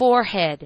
forehead.